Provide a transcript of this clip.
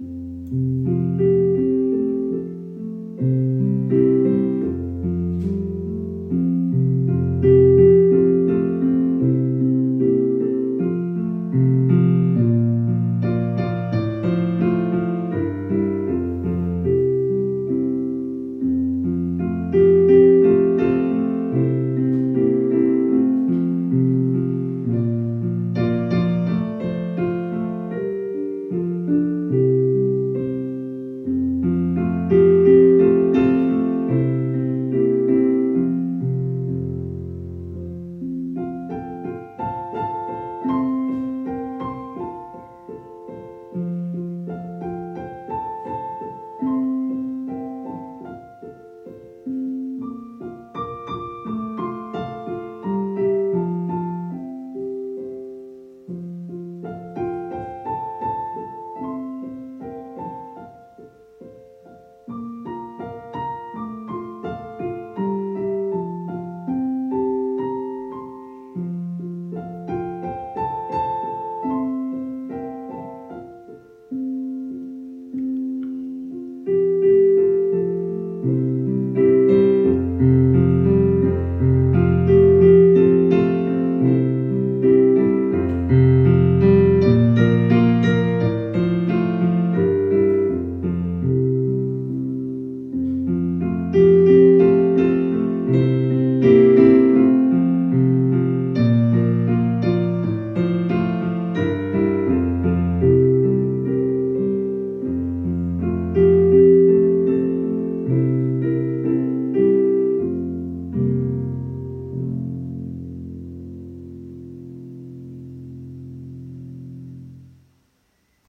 Música